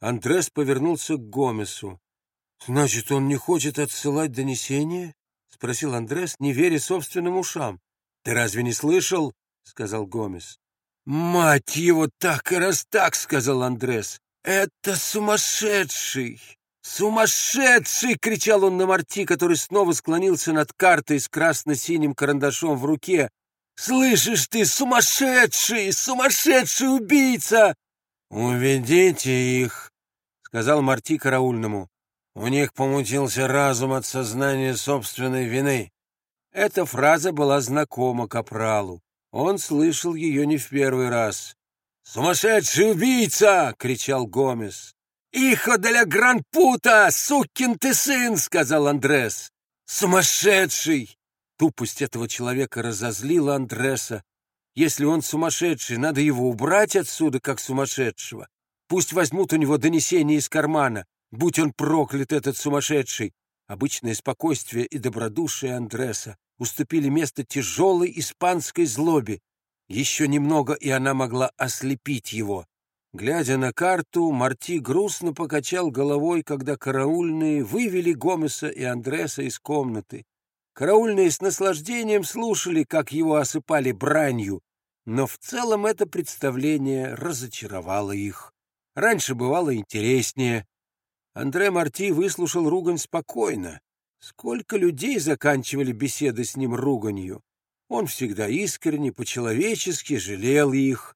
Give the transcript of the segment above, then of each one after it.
Андрес повернулся к Гомесу. «Значит, он не хочет отсылать донесение?» — спросил Андрес, не веря собственным ушам. «Ты разве не слышал?» — сказал Гомес. «Мать его, так и раз так!» — сказал Андрес. «Это сумасшедший! Сумасшедший!» — кричал он на Марти, который снова склонился над картой с красно-синим карандашом в руке. «Слышишь ты, сумасшедший! Сумасшедший убийца!» «Уведите их!» — сказал Марти караульному. «У них помутился разум от сознания собственной вины». Эта фраза была знакома Капралу. Он слышал ее не в первый раз. «Сумасшедший убийца!» — кричал Гомес. «Ихо для гран-пута! Сукин ты сын!» — сказал Андрес. «Сумасшедший!» Тупость этого человека разозлила Андреса. Если он сумасшедший, надо его убрать отсюда, как сумасшедшего. Пусть возьмут у него донесение из кармана. Будь он проклят, этот сумасшедший. Обычное спокойствие и добродушие Андреса уступили место тяжелой испанской злобе. Еще немного, и она могла ослепить его. Глядя на карту, Марти грустно покачал головой, когда караульные вывели Гомеса и Андреса из комнаты. Караульные с наслаждением слушали, как его осыпали бранью, но в целом это представление разочаровало их. Раньше бывало интереснее. Андре Марти выслушал ругань спокойно, Сколько людей заканчивали беседы с ним руганью. Он всегда искренне, по-человечески жалел их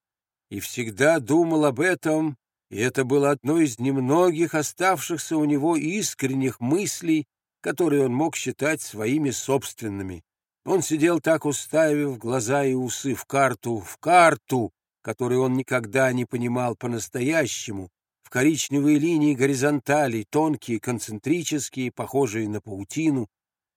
и всегда думал об этом, и это было одной из немногих оставшихся у него искренних мыслей, которые он мог считать своими собственными. Он сидел так, уставив глаза и усы в карту, в карту, которую он никогда не понимал по-настоящему, коричневые линии горизонтали, тонкие, концентрические, похожие на паутину.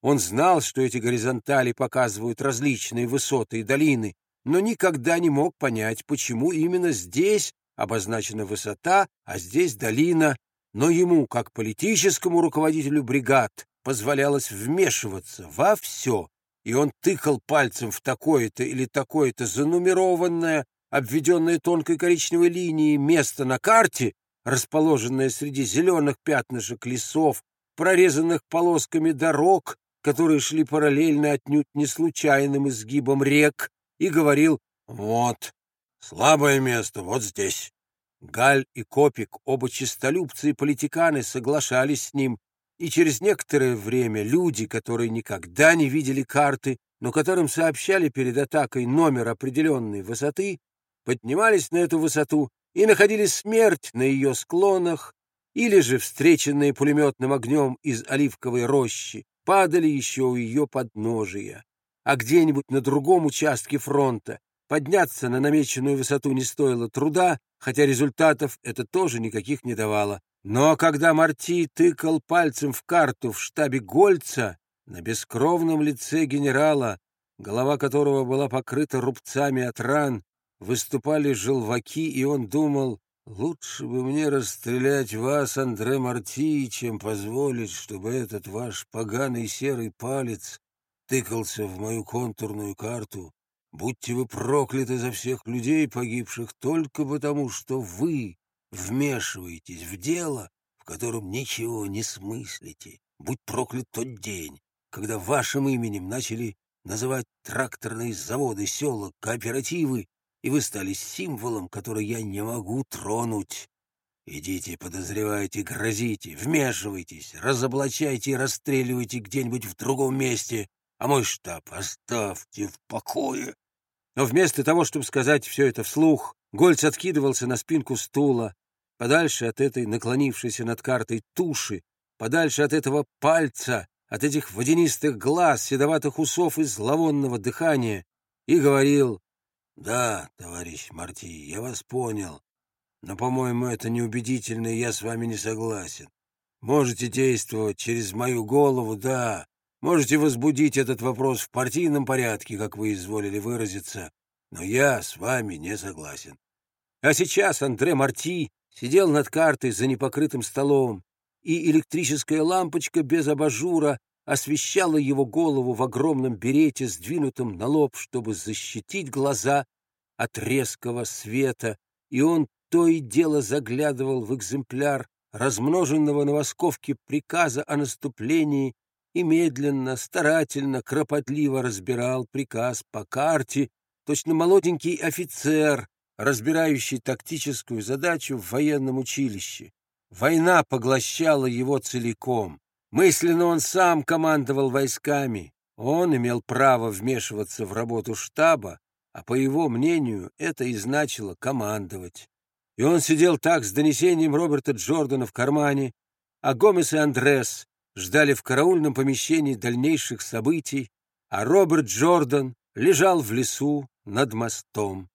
Он знал, что эти горизонтали показывают различные высоты и долины, но никогда не мог понять, почему именно здесь обозначена высота, а здесь долина, но ему, как политическому руководителю бригад, позволялось вмешиваться во все, и он тыкал пальцем в такое-то или такое-то занумерованное, обведенное тонкой коричневой линией место на карте, расположенная среди зеленых пятнышек лесов, прорезанных полосками дорог, которые шли параллельно отнюдь не случайным изгибам рек, и говорил «Вот, слабое место, вот здесь». Галь и Копик, оба чистолюбцы и политиканы, соглашались с ним, и через некоторое время люди, которые никогда не видели карты, но которым сообщали перед атакой номер определенной высоты, поднимались на эту высоту и находили смерть на ее склонах, или же, встреченные пулеметным огнем из оливковой рощи, падали еще у ее подножия. А где-нибудь на другом участке фронта подняться на намеченную высоту не стоило труда, хотя результатов это тоже никаких не давало. Но когда Марти тыкал пальцем в карту в штабе Гольца, на бескровном лице генерала, голова которого была покрыта рубцами от ран, выступали желваки, и он думал, лучше бы мне расстрелять вас, Андре Марти, чем позволить, чтобы этот ваш поганый серый палец тыкался в мою контурную карту. Будьте вы прокляты за всех людей, погибших только потому, что вы вмешиваетесь в дело, в котором ничего не смыслите. Будь проклят тот день, когда вашим именем начали называть тракторные заводы, села, кооперативы, и вы стали символом, который я не могу тронуть. Идите, подозревайте, грозите, вмешивайтесь, разоблачайте и расстреливайте где-нибудь в другом месте, а мой штаб оставьте в покое. Но вместо того, чтобы сказать все это вслух, Гольц откидывался на спинку стула, подальше от этой наклонившейся над картой туши, подальше от этого пальца, от этих водянистых глаз, седоватых усов и зловонного дыхания, и говорил да, товарищ Марти, я вас понял. Но, по-моему, это неубедительно, и я с вами не согласен. Можете действовать через мою голову, да. Можете возбудить этот вопрос в партийном порядке, как вы изволили выразиться. Но я с вами не согласен. А сейчас Андре Марти сидел над картой за непокрытым столом, и электрическая лампочка без абажура освещала его голову в огромном берете, сдвинутом на лоб, чтобы защитить глаза от резкого света, и он то и дело заглядывал в экземпляр размноженного на восковке приказа о наступлении и медленно, старательно, кропотливо разбирал приказ по карте, точно молоденький офицер, разбирающий тактическую задачу в военном училище. Война поглощала его целиком. Мысленно он сам командовал войсками. Он имел право вмешиваться в работу штаба, а по его мнению это и значило командовать. И он сидел так с донесением Роберта Джордана в кармане, а Гомес и Андрес ждали в караульном помещении дальнейших событий, а Роберт Джордан лежал в лесу над мостом.